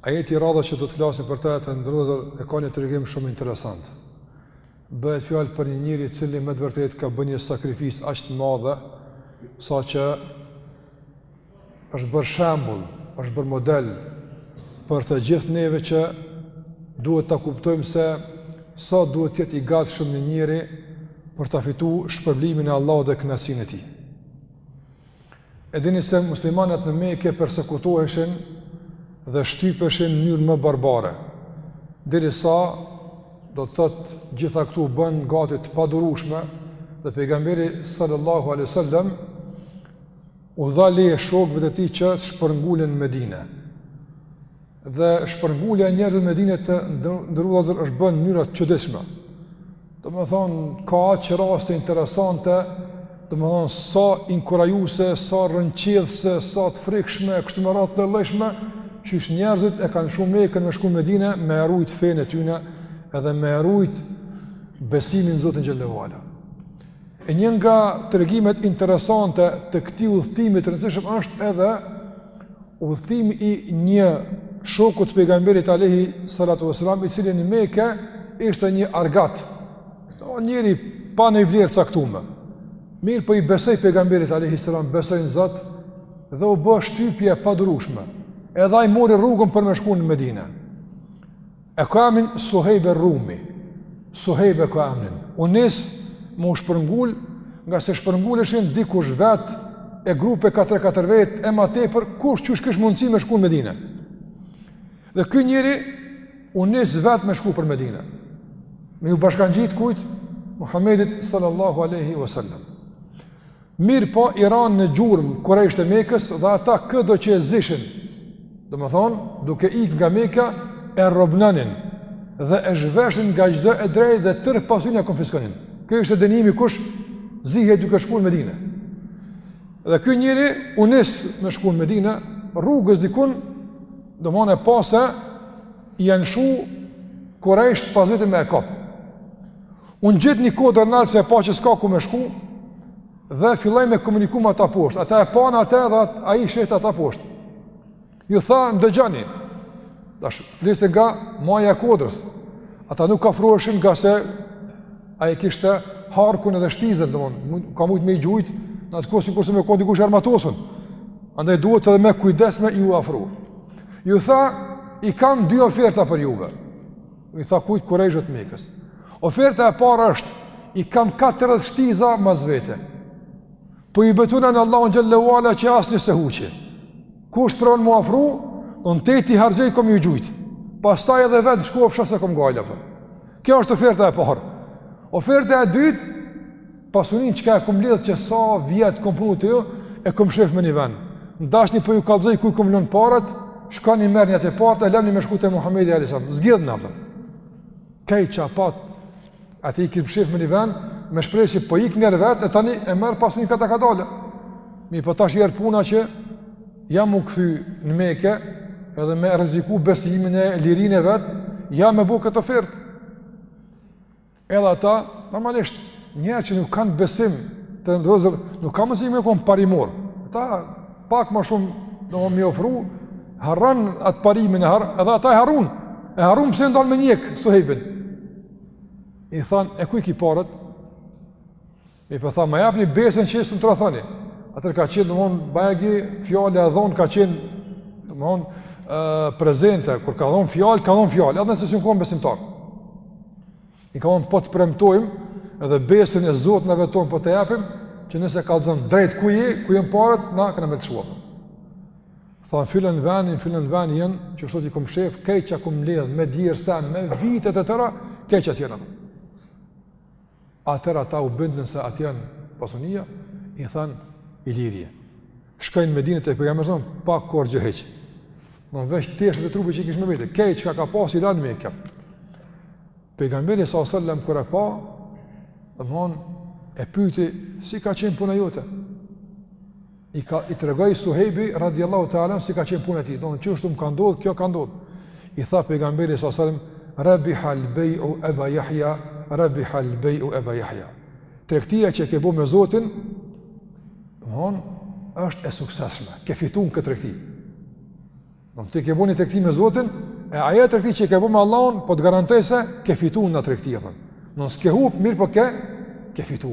Ajeti i radhës që do të flasim për të të nderuar e ka një tregim shumë interesant. Bëhet fjalë për një njeri i cili me të vërtetë ka bërë një sakrificë aq të madhe sa që është bërë shembull, është bërë model për të gjithë neve që duhet ta kuptojmë se sa duhet të jetë i gatshëm një njeri për ta fituar shpërblimin e Allahut dhe kënaqësinë e tij. E dini se muslimanët në Mekë persekutoheshin dhe shtypeshin në mënyrën më barbare. Derisa do të thotë gjitha këto u bën gati të padurueshme dhe pejgamberi sallallahu alaihi wasallam u dha leje shokëve të tij që të shpërngulen në Medinë. Dhe shpërngulja e njerëzve në Medinë të nderuar është bën në mënyra të çuditshme. Domethënë ka aq raste interesante, domethënë sa inkurajuese, sa rrënqethëse, sa të frikshme, kështu me radhë të llojllojshme, qysh njerëzit e kanë lëshu Mekën me shku në Medinë me e rujt fenë e tyne edhe me e rujt besimin në Zotin xhelle ve ala. E një nga tregimet interesante të këtij udhëtimi të rëndësishëm është edhe udhëtimi i një shoku të pejgamberit alayhi salatu wasalam i cili në Mekë ishte një argat. Një njeri pa ni vlerë të caktume. Mirëpo i besoi pejgamberit alayhi salam, besoi në Zot dhe u bë shtypja e padurueshme. Edhe ai mori rrugën për me shku në Medinë. E ka emrin Suhejb er-Rumi, Suhejb e ka emrin, u nis me u shpërngul, ngase shpërnguleshin dikush vet e grupe 4-4 vetë e ma tepër, kush qysh kish mundësi me shku në Medine. Dhe ky njeri u nis vet me shku për Medine, me iu bashkangjit kujt Muhammedit sallallahu aleyhi wasallam. Mirëpo i ranë në gjurmë kurejshët e Mekës dhe ata këdo që e zishin, domethonë, duke ik nga Meka e robnonin dhe e zhveshin nga çdo e drejtë dhe tërë pasuninë ia konfiskonin. Ky ishte dënimi kush zihe duke shku në Medine. Dhe ky njeri u nis me shku në Medine, rrugës dikun, domethonë e pa se, Janë lëshu kurejshët pas vetes me e kap. U ngjit në një kodër nalt se e pa që s'ka ku me shku, dhe filloi me komuniku me ata poshtë. Ata e panë ata dhe ai i sheh ata poshtë. Ju tha, ndëgjoni, tash fliste nga maja e kodrës. Ata nuk afroheshin ngase ai kishte harkun edhe shtizën, domethonë, ka mujt me i gjujt, në atë kohë sikur me kon dikush i armatosun. Andaj duhet edhe me kujdes me iu afru. Ju tha, i kam dy oferta për juve. I tha kujt kurejshët e Mekës. Oferta e parë është, i kam 40 shtiza mas vete. Po i betona në Allahun xhel-le ue ala që asnjë s'e huqi. Kush provon m'u afru, unë deri t'i harxhoj kom ju gjujt. Pastaj edhe vetë shkofsha s'e kom gajle. Po. Kjo është oferta e parë. Oferta e dytë, Pasunin çka e kom mledh që sa vjet kom punu te ju, e kom mshef me një vend. N'dashni po ju kallzoj ku i kom lon paret, shkoni merrni ato paret e m'leni me shku te Muhamedi alayhis salam. Zgjidhni atë. Krejt çka pat, aty i kish mshef me një vend, me shpresë po ik njëherë vet e tani e merr pasunin kadal-kadale. Mirëpo tash erdh puna që ja m'u kthy në Mekë edhe me rreziku besimin e lirinë e vet, ja me bo këtë ofertë. Edhe ata, normalisht, njerëz që nuk kanë besim të rëndëzër, nuk ka mundësi me konë parimor. Ata pak ma shumë do me i ofru, harrojn atë parimin e harrojn, edhe ata e harrun. E harrun pse dolën me njek Suhejbin. I thanë, e ku i ki paret? Mirëpo po tha, ma jepni besën që s'më tradhtoni. Atëherë ka qenë, domethon, bajagi, fjala e dhonë ka qenë, domethon, prezente, kur ka dhonë fjalë, ka dhonë fjalë, edhe nëse s'jonë konë besimtarë. I thonë, po të premtojmë, edhe besën e Zotit vetëm po ta jepim, që nëse kallzon drejt ku je, ku janë paret, na kena me të lshu ty. Tha, në filan venin, filan venin janë, qështu i kom mshef, krejt çka kom mledh, me djersë, me vite të tëra, krejt qaty janë. Atëherë ata u bindën se aty janë pasunia, i thanë i lirë je. Shkon në Medine te pejgamberi s.a.s. pa kurrgjo hiç. Domthon veç teshat e trupit që kish me vete. Krejt çka ka pas i la në Mekë. Pejgamberi sa sallam kur e pa, domthon e pyeti si ka qenë puna jote. I ka i tregoi Suhejbi radhiyallahu ta'ala si ka qenë puna e tij. Domthon qështu m'ka ndodh, kjo ka ndodh. I tha pejgamberi sa selam Rabihal bai'u Aba Yahya, rabihal bai'u Aba Yahya. Tregtia që e ke bo me Zotin, domthon është e suksesshme. Ke fitu n'këtë tregti. Domthon ti ke bo një tregti me Zotin, e ajo tregti që e ke bo me Allahun, po të garantoj se ke fitu në tregti apo. Domthon s'ke humb mirëpo ke ke fitu.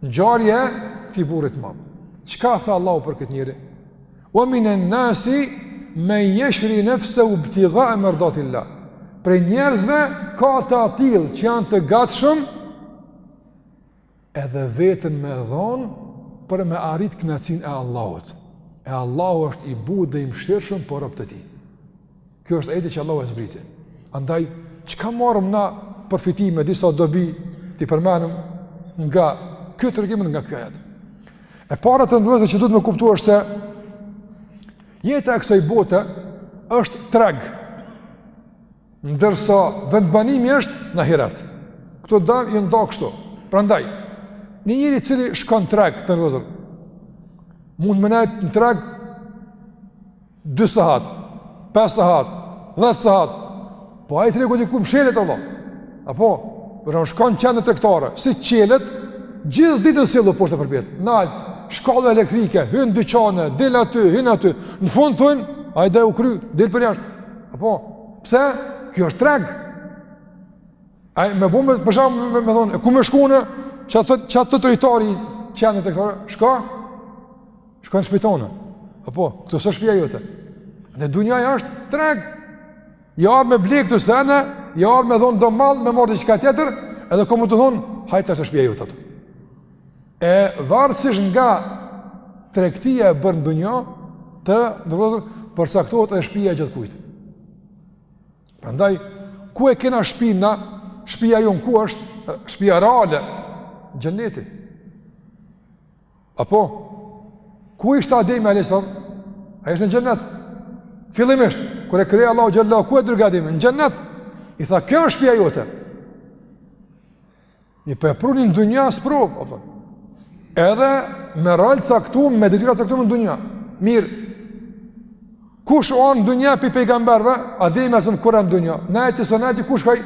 Ngjarje e këtij burri të madh. Çka tha Allahu për këtë njeri? Wa min an-nasi man yashri nafsahu ibtigha'a mardatillah. Prej njerëzve ka të atillë që janë të gatshëm edhe vetën me dhon për me arrit kënaqësinë e Allahut. E Allahu është i butë dhe i mëshirshëm për robët e tij. Kjo është ajeti që Allahu e zbriti. Andaj çka marrim na përfitime disa dobi t'i përmendim nga ky tregim nga ky ajet. E para të nderuar vëllezër që duhet me kuptu është se jeta e kësaj bote është treg. Ndërsa vendbanimi është në ahiret. Kto dy janë nda kështu. Prandaj një njeri i cili shkon treg të nderuar vëllezër mund me nejt në treg 2 sahat, 5 sahat, 10 sahat, po ai tregu dikur mshelet, Allah, apo, për shembull shkon në qendrën tregtare, si çelet, gjithë ditën sillu poshtë përpjet, nalt, shkallë elektrike, hyn dyqane, dil aty, hyn aty, në fund të thonë, hajde u kry, dil përjashtë, apo, pse, kjo është treg, ai me bo me, për shembull, me, me thonë, e ku me shku unë, ça të thotë rojtari në qendrën tregtare, shko, Shko në shpi tonde. Apo, këtu s'është shpia jote. Edhe dunjaja është treg. Je ardh me ble këtu sene, je ardh me dhonë do mall, me marrë diçka tjetër, edhe kanë me të thonë, hajt te shpia jote. Ato. E varësisht nga tregtia e bërë në dunja, të nderuar vëllezër, përcaktohet edhe shpia e gjithkujt. Prandaj, ku e kena shpinë na, shpia jonë ku është, shpia reale, xheneti. Apo, ku ishte Ademi a.s. Ai ishte në xhenet. Fillimisht, kur e krijoi Allahu xhele, ku e dërgoi Ademin? Në xhenet. I tha, kjo është shpia jote. Mirëpo e pruni në dunja sprovë, apo. Edhe me rol t'caktum, me detyra t'caktum në dunja. Mirë, kush o në dunja prej pejgamberve, Ademi a.s. ku o, në dunja? Në ditë të sonit, ku shkoi?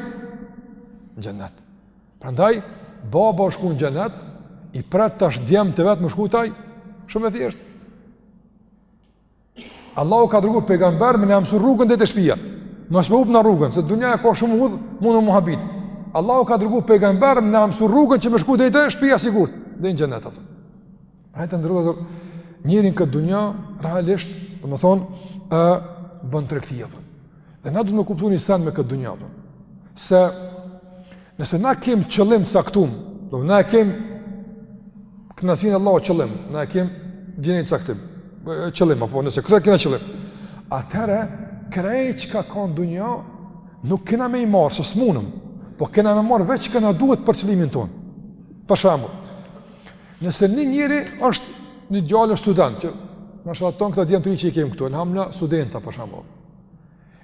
Në xhenet. Prandaj baba u shku në xhenet, i pret tash djemt e vet me shku te ai, shumë e thjeshtë. Allahu ka dërguar pejgamber me na msu rrugën deri te shpia. Mos me hup na rrugën, se dunja ka shumë udhë, mund m'u habit. Allahu ka dërguar pejgamber me na msu rrugën që me shku deri te shpia sigurt, deri në xhenet ato. Pra të nderuar vëllezër njeri në këtë dunja realisht, domethonë, ë bën tregti apo. Dhe na duhet me kuptu ni sen me këtë dunja apo. Se nëse na e kem qëllim të caktuar, na e kem kënaqësinë e Allahut qëllim, na e kem xhenetin caktim, qëllim apo nëse këto e kena qëllim. Atëherë krejt çka ka në dunja nuk kena me i marrë, se s'munëm, po kena me marrë veç çka na duhet për qëllimin tonë. Për shembull, Nëse një njeri është një djalë student, qe mashallah tonë këta djemtë që i kemi këtu, elhamdulillah studenta, për shembull.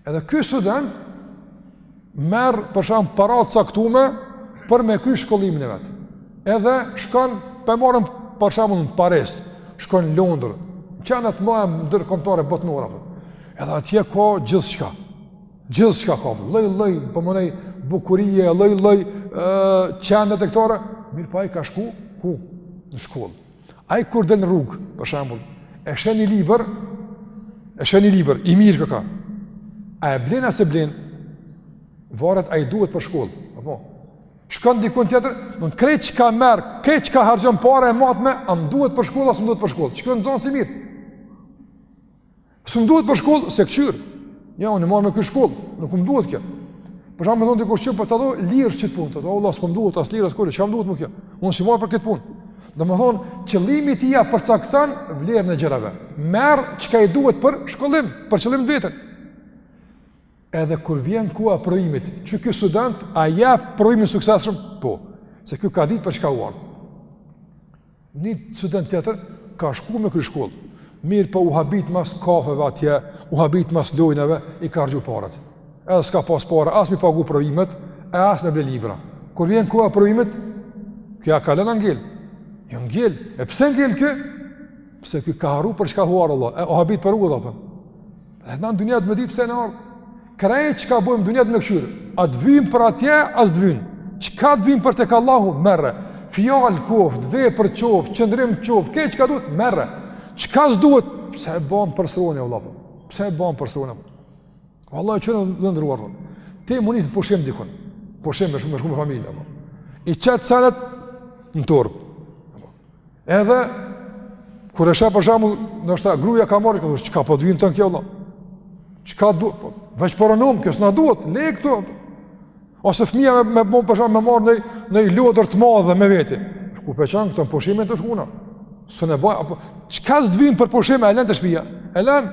Edhe ky student merr, për shembull, para të caktume për me kry shkollimin e vet. Edhe shkon, po e marrim, për shembull, në Paris, shkon në Londër, qendrat e mdhaja ndërkombëtare botnore. Edhe atje ka gjithçka. Gjithçka ka, lloj-lloj, po menoj bukurie, lloj-lloj qendre tregtare, mirëpo ai ka shku, ku? Në shkollë. Ai kur del në rrugë, për shembull, e sheh një libër, e sheh një libër, i mirë koka. A e blen, a s'e blen, varet a i duhet për shkollë, apo? Shkon dikun tjetër, domethanë krejt çka merr, krejt çka harxhon pare e mat me, a më duhet për shkollë a s'më duhet për shkollë? Çka nxon si i mirë? S'më duhet për shkollë, s'e kqyr. Jo, unë jam ardhë me kry shkollë, nuk më duhet kjo. Për shembull me thonë të kërë që për po të do lirë qët punë, të do, vallah, s'më duhet, as lirë, as kurrqysh, më duhet mu kjo. Unë s'jam ardhë për këtë punë. Domethonë, qëllimi i tij ia përcakton vlerën e gjërave. Merr çka i duhet për shkollim, për qëllim të vetin. Edhe kur vjen koha e provimit, qiky student, a e jep provimin suksesshëm? Po, se ky ka ditë për çka u ardhë. Një student tjetër ka shku me kry shkollë, mirëpo u habit mas kafeve atje, u habit mas lojnave, i ka harxhu paret. Edhe s'ka pas pare, as me i pagu provimet, e as me ble libra. Kur vjen koha provimet, ky a kalon a ngel? Jo, ngel, e pse ngel ky? Pse ky ka harru për çka u ardhë vëlla, e u habit për udhë, apo. Dhe na në dunja duhet me di pse jem ardhë. Krejt çka bojmë n'dunja duhet me kqyrë. A të vyn për atje, a s'të vyn. Çka të vyn për tek Allahu, merre. Fjalë qoftë, vepër qoftë, qëndrim qoftë, krejt çka duhet, merre. Çka s'duhet, pse e ban për sëroni, o vëlla, apo. Pse e ban për sëroni, o Allah e qënë dhe nderuar, dhe. Ti m'u nisë pushim dikun, pushim me shku, me shku me familje, dhe. I qet senet në torbë. Edhe kur e sheh për shembull, ndoshta gruaja ka marrë këtu, çka po t'vyn tonë kjo vëlla? Çka do? Po, veç po ranon, kjo s'na duhet, le këtu. Ose fëmija me me për shembull me marrë nonj lodër të madhe me vete. Ku po e çon këto, pushim jem tu shku na? S'ka nevojë apo çka s'të vyn për pushim, e lën te shpia. E lën.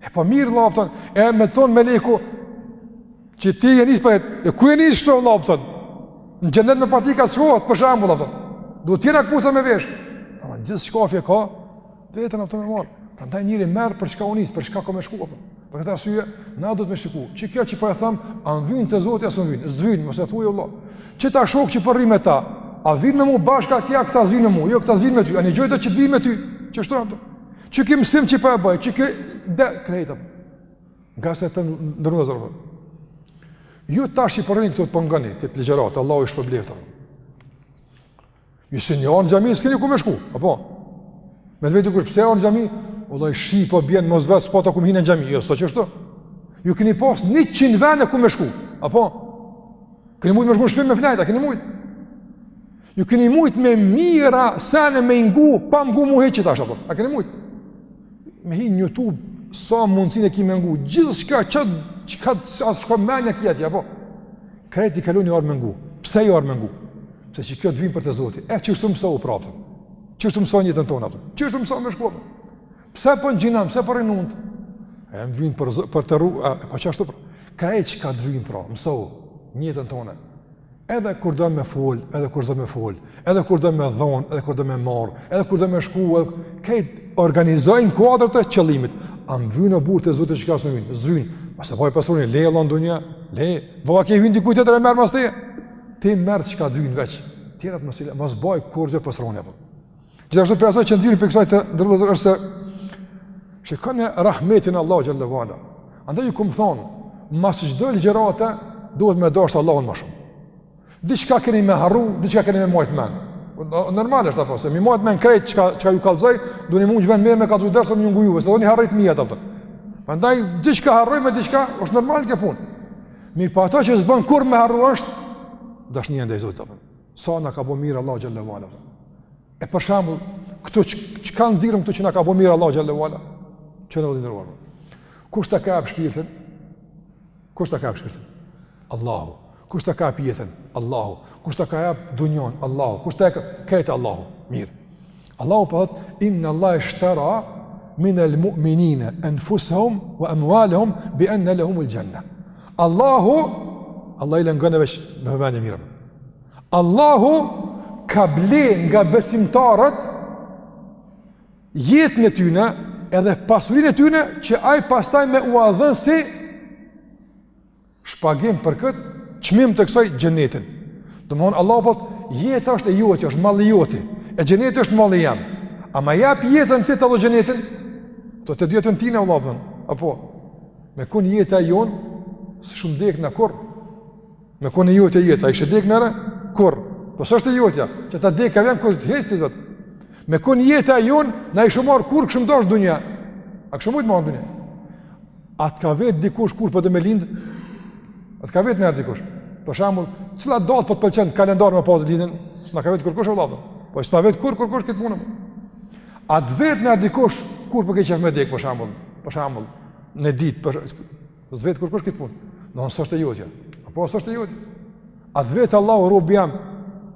E po mirë vëlla, e më thon me leku që ti je nis për e ku je nis këto vëlla, Në xhenet me patika shkohet për shembull apo. Do të jena kusa me vesh. Po gjithçka e ka vetën ato me marr. Prandaj njeri merr për çka u nis, për çka ka me shku apo. Për këtë arsye na duhet me shiku. Qikjo që po e them, a më vyn te Zoti a s'më vyn? S'të vyn, mos e thuaj vëlla. Qita shokë që po rri me ta, a vijnë me mua bashkë atje këta s'vinë me mua, jo këta s'vinë me ty, a ne gjojë do të vijë me ty. Ç'është ato? Që ki mësim që i pa e bëjë, që ki dhe krejtëm. Nga se t'ndërru dhe Ju tash i po rrini këtu e po ngoni, këtë ligjeratë, Allahu ju shpërbleftë. Ju pse jeni ardhë në xhami, s'keni ku me shku, apo? Me t'vetë kush, pse ke ardhë në xhami? Vallahi shi, po bjenë, mos vetë, s'pata ku hi, në xhami, jo, s'o qashtu. Ju keni pas njëqind vene ku me shku, apo? Keni mujtë me shku në shpi me flejtë, keni mujtë. Ju keni mujt me mija sene me ngu, pa m'ngu mu hiç, qashtu, apo? A keni mujt? Me hi n'YouTube, sa mundësin e ki me ngu, gjithçka, çka të shkon menja ki atje, apo? Krejt i ke lanë, je ardhë me ngu, pse je ardhë me ngu? Se qikjo t'vyn për te Zoti, e qështu mësohu pra, qështu mëso nijetin tonë, apo? Qështu mëso me shku? Pse për po agjinoj, pse për po rinund? E më vyn për, për të ru, e, pa po qashtu pra? Krejt çka t'vyn pra, mësohu, nijetin tonë, Edhe kur don me fol, edhe kur s'don me fol, edhe kur don me dhon, edhe kur don me marr, edhe kur don me shku, edhe krejt organizoj në kuadër të qëllimit. A m'vyn, o burrë, te Zoti? Çka s'vyn, s'vyn, mos e baj pas dunjasë, le n'dunja, le, boll ka, i vyn dikuj tjetër, e merr mas teje, ti merr çka t'vyn veç, tjerat mos i le, mos baj kurgjo pas dunjasë, apo. Gjithashtu prej asaj që nxirrim prej kësaj të ndërlozur është se shikoni rahmetin Allahu xhel-le ve ala. Andaj ju kom thon, mas çdo ligjërate duhet me dashtë Allahun më shumë. Diçka keni me harru, diçka keni me majt mend. Normal është apo se me majt mend krejt çka çka ju kallzoj, do ne unë t'ven me katër orë me ju ngu juve, se doni me arrit mi ato. Prandaj diçka harrojmë diçka, është normal kjo punë. Mirëpo ato që s'bën kurrë me harru është dashnia ndaj Zotit apo. Sa na ka bo mirë Allahu xhel-le ve ala. E për shembull, këtu çka nxirrim këtu që na ka bo mirë Allahu xhel-le ve ala. Që na dhënë. Kush ta ka jap shpirtin? Kush ta ka jap shpirtin? Allahu. Kush ta ka jap jetën? Allahu. Kush ta ka jap dunjon? Allahu. Kush ta ka krejt? Allahu? Mirë. Allahu po thotë inna Allah ishtara min al mu'minina anfusahum wa amwalahum bi anna lahum al janna. Allahu Allahi le ngone veç me vëmendje mirë. Allahu ka ble nga besimtarët jetën e tyne edhe pasurinë e tyne që ai pastaj me ua dhën si Shpagim për këtë çmim të kësaj xhenetin. Domthon Allahu po thotë jeta është e jotja, është malli joti. E xheneti është malli jem. A më jap jetën ti, ta jap xhenetin? Po t'vet ty Allahu. Apo me kon jeta e jona, s'kishim dekë ne kurrë, me kon jote jeta, a kishe dekë najherë, kurrë, po s'është e jotja, që ta dekë e venë, kështë të hecë të zëtë, me kon jeta e jona, na kishim ardhë kur kishim dashtë n'dunja, a kishe mujtë me ardhë n'dunja, A të ka vetë dikush kur po do me lindë? A të ka vetë najherë dikush? Për shembull, cila datë po të pëlqen n'kalendar me pasë lindjen? S'na ka vetë kërkush vlla, kupton? Po s'na vetë kurr kërkush këtë punë? A të vetë najherë dikush kur po ke qef me dekë për shembull? Për shembull, në ditë, po... s'vetë kërkush këtë punë? Domethanë s'është e jotja. Apo s'është e jotja? A të vetë Allahu robi jem,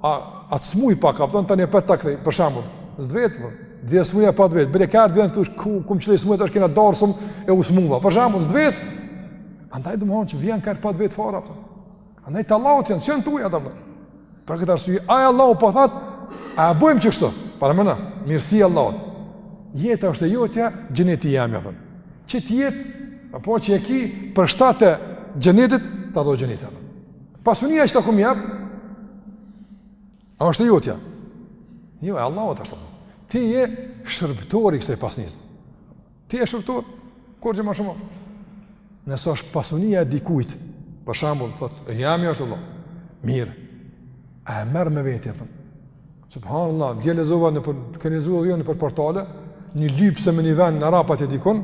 a, a të smuj pak, a kupton, tani po ta kthej, për shembull, s'të vetë, po, edhe smuja pa të vetë, bile kur të vjen, thu kuku më çeli smuja tash e kena darsëm e u smuva, për shembull, s'të vetë, andaj domethanë që vjen krejt pa të vetë fare, kupton, andaj të Allahut janë, s'janë tuja, vlla, po, për këtë arsye, ai Allahu po thotë, a e bojmë qekështu, paramendo mirësinë e Allahut, jeta është e jotja, xheneti i jem, ja, qët jetë, apo që e ki, për shkak të xhenetit, ta do xhenetit, Pasunia që ta kom jep, a është e jotja? Jo, e Allahut është. Ti je shërbëtor i kësaj pasunisë. Ti je shërbëtor, kurgjo ma shumë. Nëse është pasunia e dikujt, për shembull, thot, e jemja është vallah. Mirë, a e merr me veti, thot. Subhanallah, dje lexova nëpër, keni lexu edhe ju nëpër portale, një lypëse në një vend n'arap atje dikun,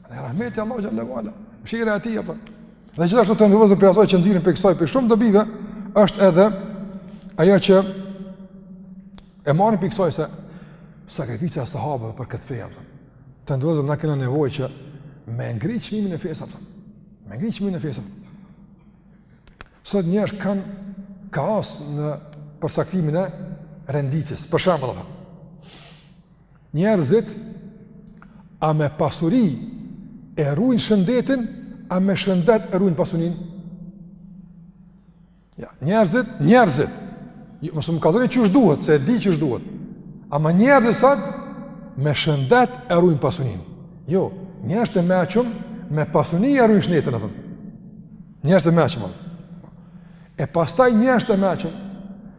Në rahmetin e Allahut xhelle ve ala, mshirën e tij, apo. Dhe gjithashtu të nderuar vllazën prej asaj që nxjerrim prej kësaj, prej shumë dobive, është edhe ajo që e marrim prej kësaj se sakrifica e sahabëve për këtë fe, apo. Të nderuar vllazën na kena nevojë që me ngri çmimin e fesë, apo. Me ngri çmimin e fesë, apo. Sot njerëzit kanë kaos në përcaktimin e renditjes, për shembull, apo. Njerëzit a me pasuri e ruajnë shëndetin, a me shëndet e ruajnë pasunin? Ja, njerëzit, njerëzit. Jo, mos më kallxoni qysh duhet, se e di qysh duhet. Ama njerëzit sot me shëndet e ruajnë pasunin. Jo, njerëzit e mençëm me pasuni e ruajnë shëndetin apo? Njerëzit e mençëm. E pastaj njerëzt e mençëm,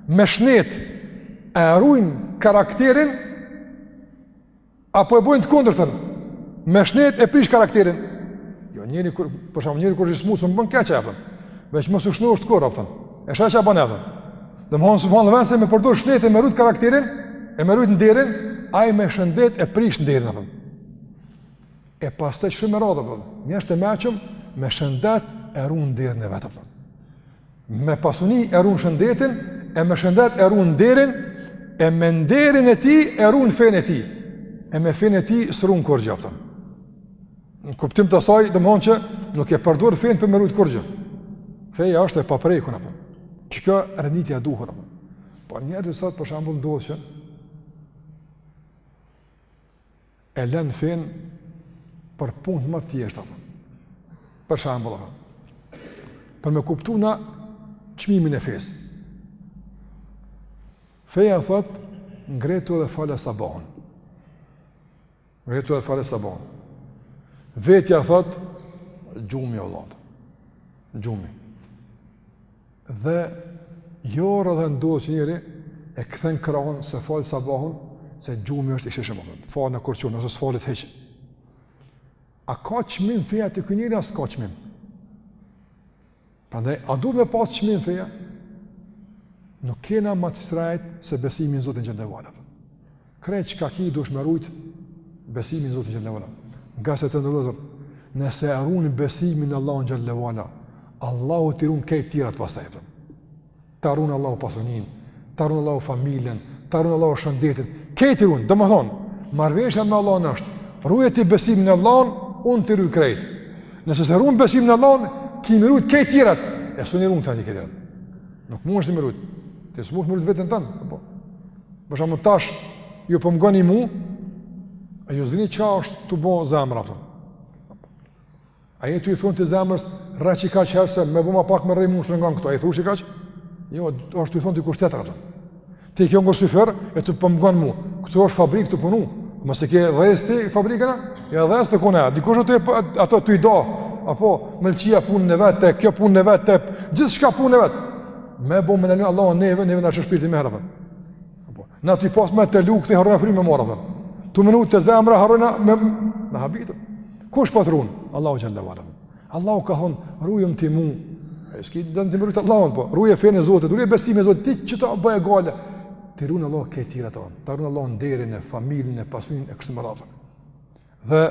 me shnet, e rujnë karakterin, apo e bojnë të kundërtën, me shnet e prish karakterin. Jo, njeri kur, për shembull njeri kur është i smutë, s'mun bon keq, a kupton. Veç mos u shnoshtë kurr, a kupton. E sheh çka bon, a kupton. Domethonë, subhanallah, n'vend se me përdor shnetin me rujt karakterin, e me rujt nderin, ai me shëndet e prish nderin, a kupton. E pastaj qështu me radhë, apo, njerëzt e mençëm, me shëndet e runë nderin e vetë, a kupton. Me pasuni e runë shëndetin, e me shëndet e runë nderin, e me nderin e tij e runë fenë e tij, e me fenë e tij s'runë kurgjo, a kupton. Në kuptim të asaj, domethonë që nuk e përdor fenë për me rujtë kurgjo. Feja është e paprekun, a kupton. Qekjo renditja e duhur, apo. Por njerëzit sot për shembull ndodh që e len fenë për punët ma t'thjeshta. Për shembull, për me kuptu na çmimin e fesë. Feja thot, ngretu edhe fale sabahun. Ngretu edhe fale sabahun. Vetja thot, gjumi o lotë. Gjumi. dhe jo rrallë ndodh që njeri e kthen krahun s'e fal sabahun, se gjumi është i shishëm, fal në kur çohet, ose s'falet hiç. A ka çmim feja te ky njeri, a s'ka çmim? Prandaj, a duhet me pasë çmim feja? Nuk kena ma të shtrejt se besimin n'Zotin xhele ve ala. Krejt çka ki duhesh me rujt besimin në Zotin xhallahu ala. Ngase të nderuar, nëse e runë besimin në Allahun xhallahu ala, Allahu t'i runë kejt tjerat pastaj. Ta runë Allahu pasunin, ta runë Allahu familjen, ta runë Allahu shëndetin. Kejt i runë, domethonë, marrëveshja me Allahun është, ruje ti besimin në Allahun, unë t'i ruj krejt. Nëse s'e runë besimin në Allahun, ki me rujt kejt tjerat, e s'un i run ti kejt tjerat. Nuk mundesh ti me rujt, ti s'mundesh me rujt veten tane. Për shembull tash, ju po m'ngoni mu, a ju e dini çka është tu bo zemra, për. A je tu i thonë ti zemrës, rra që i ka që herëse, me bu ma pak me rrej mu shërë nga në këto, a ju thunë që i ka që? Jo, s'je tu i thonë të i kushtetë, për. Ti ke hongër syfer, e ti po m'ngon mu. Këtu është fabrikë tu punu. Mos e ke dhez ti fabrikën a, ja dhez ti kone, dikush ato, ato të i do, apo mëlçia punon vetë, kjo punon vetë, gjithçka punon vetë. Me bo me na lon Allah neve, neve na del shpirti m'i herë, po. Në aty pas me të lukë, këthi harrojmë frymë me marrë, për. Tu menu te zemra, harrojmë me... Me habitu. Kush po t'runë? Allahu xhele ve ala. Allahu ka thonë, rujëm ti mu. E s'ki të dëmë të me rujtë Allahun, po. Ruje fenë e Zotit, ruje besimin e Zotit, ti hiç ta bëj gajle. T'i runë Allahi kejt tjerat. Ta runë Allahi nderin, e familjen, e pasunin, e kështu me Dhe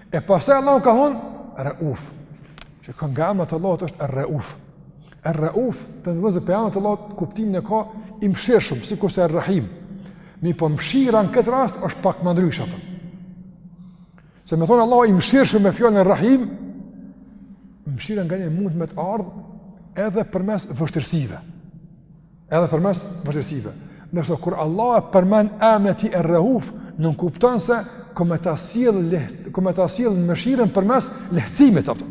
E pastaj Allahu ka thonë Rauf. Që njo nga emrat e Allahut është Rauf. Rauf, të nderuar prej emrat e Allahut kuptimin e ka i mëshirshëm, sikurse Rahim. Mirëpo mëshira në këtë rast është pak ma ndryshe apo. Se me thonë Allahu i mëshirshëm me fjalën Rahim, mëshira nganjëherë mund me të ardh edhe përmes vështirësive. Edhe përmes vështirësive. Ndërsa kur Allahu e përmend emrin e tij Er-Rauf, nënkupton se ka me ta sjell leht, ka me ta sjell mëshirën përmes lehtësimit apo.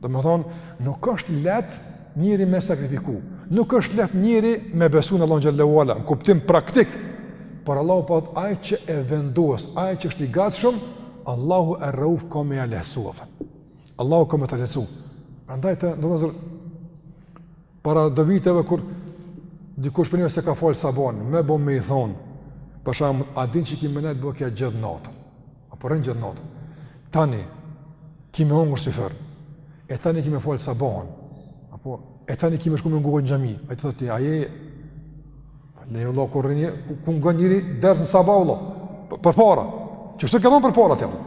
Domethonë, nuk është leht njeri me sakrifiku. Nuk është leht njeri me besu në Allahun xhallahu ala, në kuptim praktik. Por Allahu për atë ai që e vendos, ai që është i gatshëm, Allahu Er-Rauf ka me ja lehtësu, Allahu ka me të lehtësu. Prandaj të, në Para do viteve kur dikush për një vjet s'e ka falë sabahun, me bo me i thonë, për shembull, a din që ki me nejtë bukur gjithë natën, apo pa rënë gjithë natën, tani, ki me hongër syfyr, e tani ki me falë sabahun, apo, e tani ki me shku me ngu në xhami, ai të thotë, a je, jo vallah, kur rri nja, kur nga njëri, deri në sabah, vallah, për para, qysh të thonë për para, të jepë,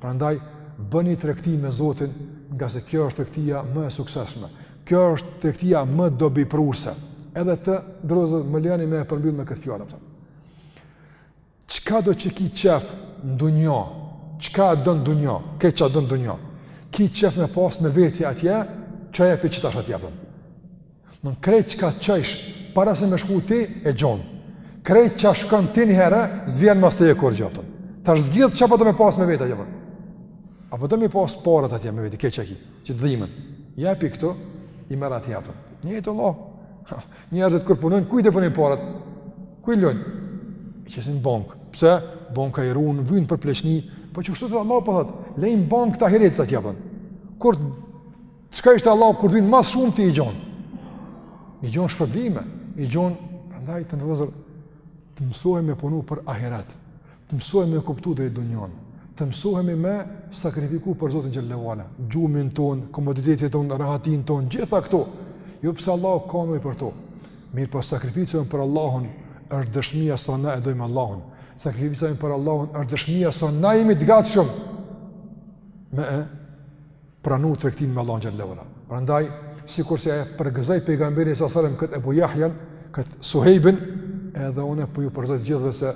Prandaj bëni tregti me Zotin, ngase kjo është tregtia më e suksesshme. Kjo është tregtia më dobiprurëse. Edhe të nderuar më lejoni me e përmbyll me këtë fjalë atë. Çkado që ki qejf n'dunja, çka do n'dunja, ke çka do n'dunja, ki qejf me pas me vete atje, çoje prej tash atje pra? Krejt çka çojsh, para se me shku ti, e gjon. Krejt që shkon ti një herë, s'vjen mas teje kurgjo. Tash zgjidh çka po do me pas me vete atje. A po do me pas paret atje me vete, keq a ki, që të dhimen. Jepi këtu, i merr atje prapë te Allahu, njerëzit kur punojnë, kur i punojnë paret, ku i lënë? I qesin n'bankë. Pse? Banka i run, vyjnë për pleqni. Po qe kështu Allahu po thotë, leni n'bankë të ahiretit atje prapë. Kur Çka ishte? Vallahi kur t'vyn ma s'shumti i gjon? I gjon shpërblime, i gjon prandaj të nderuar të mësohemi me punu për ahiret, të mësohemi me kuptu edhe dunjanë, të mësohemi me sakrifiku për Zotin xhelle ve ala, gjumin tonë, komoditetin tonë, rahatinë tonë, gjitha këto, jo pse Allahu ka nevojë për to, mirëpo sakrifica jonë për Allahun është dëshmia sa na e dojmë Allahun, sakrifica jonë për Allahun është dëshmia sa na jemi të gatshëm, me e, pranu tregtinë me Allahun xhelle ve ala. Prandaj sikurse e përgëzoi pejgamberi alejhi selam kët Ebu Jahjan, kët Suhejbin, edhe unë po ju përgëzoj të gjithëve se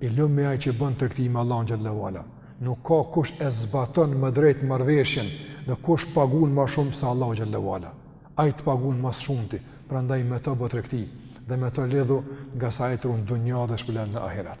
i lumi ai që bën tregti me Allahun xhelle ve ala. Nuk ka kush e zbaton më drejt marrëveshjen, as kush pagun më shumë se Allahu xhelle ve ala. Ai të pagun ma s'shumti, prandaj me të bo tregti dhe me të lidhu ngase ai t'run n'dunja dhe shpërblen në ahiret.